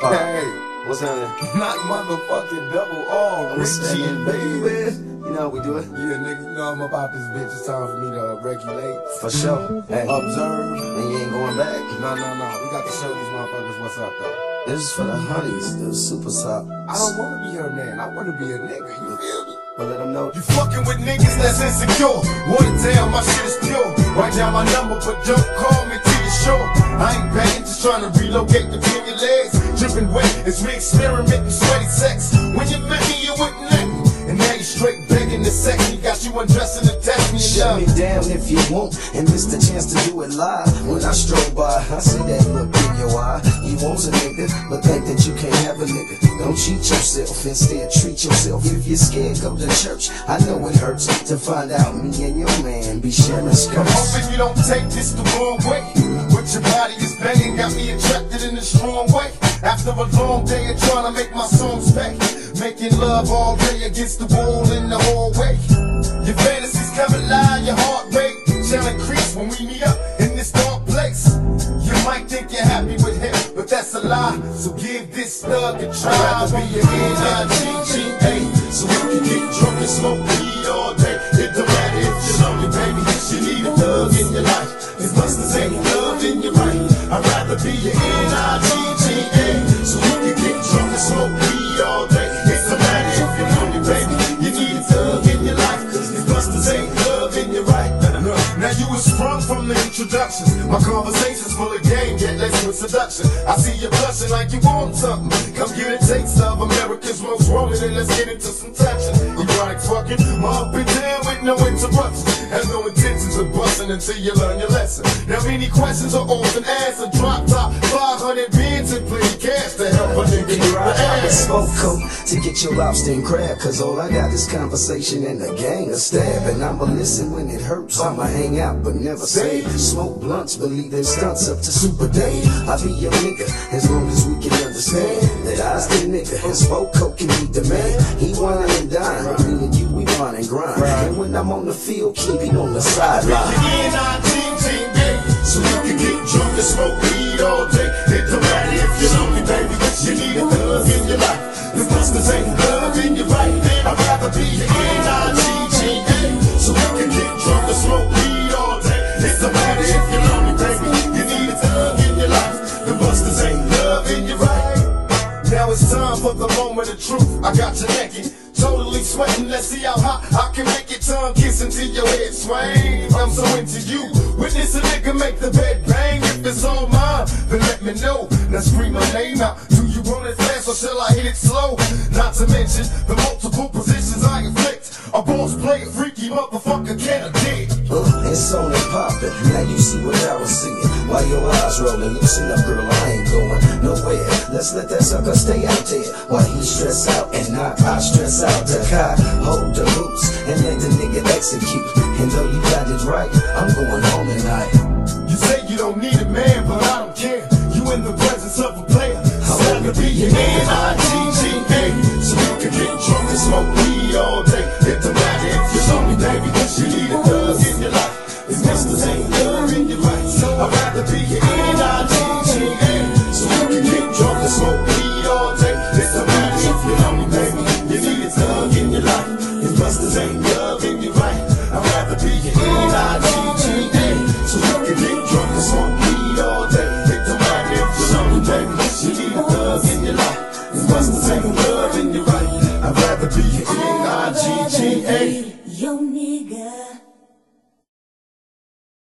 Hey, What's happening? not motherfucking double R, What's Richie, baby. You know how we do it? Yeah, nigga, you know I'm about this bitch. It's time for me to regulate, For sure. Hey, observe. and you ain't going back. No, no, no. We got to show these motherfuckers what's up, though. This is for the honeys, the super sop. I don't want to be her man. I want to be a nigga. You feel me? But let them know. You fucking with niggas that's insecure. Water down, my shit is pure. Write down my number, but don't call me I ain't banging, just trying to relocate between your legs. Dripping wet as we experimenting sweaty sex. When you met me, you wouldn't me. Now you straight begging the sex. You got you undressing to test me Shut love me down if you want, and miss the chance to do it live. When I stroll by, I see that look in your eye. You want a nigga, but think that you can't have a nigga. Don't cheat yourself, instead treat yourself. If you're scared, go to church. I know it hurts to find out me and your man be sharing skirts I'm hoping you don't take this the wrong way. But your body is banging, got me attracted in a strong way. After a long day of trying to make my songs pay. Making love all day against the wall in the hallway. Your fantasies come alive, your heart rate shall increase when we meet up in this dark place. You might think you're happy with him, but that's a lie. So give this thug a try. Rather be an N-I-G-G-A. So you can get drunk and smoke weed all day. It don't matter if you're lonely, baby. You need a thug in your life. From the. My conversation's full of game, yet less with seduction. I see you blushing like you want something. Come get a taste of America's most rolling, and let's get into some touching. Erotic fucking, up and down with no interruption. Have no intentions of busting until you learn your lesson. Now any questions are often answered. Drop top, 500 bins cash to help a nigga get the I ass. spoke coat to get your lobster and crab. Cause all I got is conversation and a gang of stab. And I'ma listen when it hurts. I'ma hang out but never say. Smoke blunts, believe in stunts up to Super Day. I'll be your nigga as long as we can understand that I's the nigga. And spoke coat can be the man. He wine and dine. Me and you, we wine and grind. And when I'm on the field, keep him on the sideline. So you can get drunk and smoke weed all day. Truth. I got you naked, totally sweating. Let's see how hot I can make it. Tongue kissing to your head swing. I'm so into you. Witness a nigga make the bed bang. If it's on mine, then let me know. Now scream my name out. Do you want it fast or shall I hit it slow? Not to mention the multiple positions I inflict. A boss play, a freaky motherfucker can't dig. Uh, it's on and poppin'. Now you see what I was seeing. While your eyes rollin', listen up, girl, I ain't going nowhere. Let's let that sucker stay out there while he stress out and not I stress out. The car, hold the hoops and let the nigga execute. And though you got it right, I'm going home tonight. You say you don't need a man, but I don't care. You in the presence of a player. I'd rather be an N-I-G-G-A. So you can get drunk and smoke love right. I'd rather be N-I-G-G-A. Yo, nigga.